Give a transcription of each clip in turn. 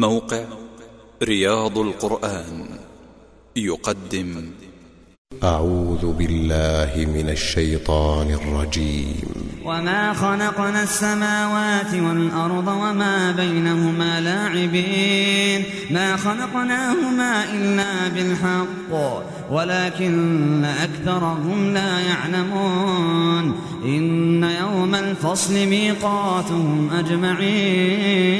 موقع رياض القرآن يقدم. أعوذ بالله من الشيطان الرجيم. وما خلقنا السماوات والأرض وما بينهما لاعبين. ما خلقناهما إلا بالحق. ولكن أكثرهم لا يعلمون إن يوم الفصل ميقاتهم أجمعين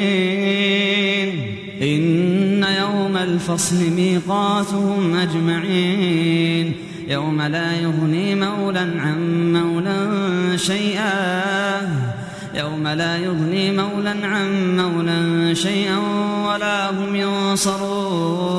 إن يوم الفصل ميقاتهم أجمعين يوم لا يغني مولى عن مولى شيئا يوم لا يغني مولى عن مولى شيئا ولا هم ينصرون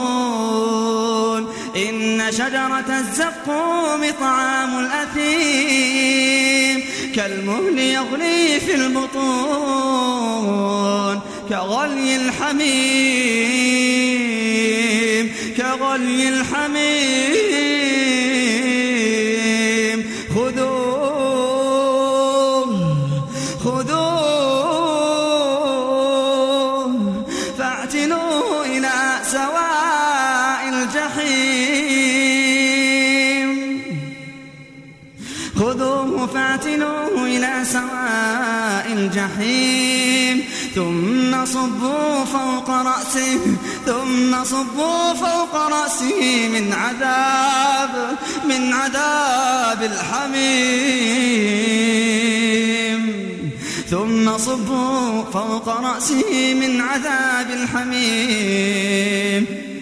إن شجرة الزقوم طعام الأثيم كالمهل يغلي في البطون كغلي الحميم كغلي الحميم. الجحيم خذوه فاعتلوه إلى سواء الجحيم. ثم صبوا فوق رأسه ثم صبوا فوق رأسه من عذاب من عذاب الحميم. ثم صبوا فوق رأسه من عذاب الحميم.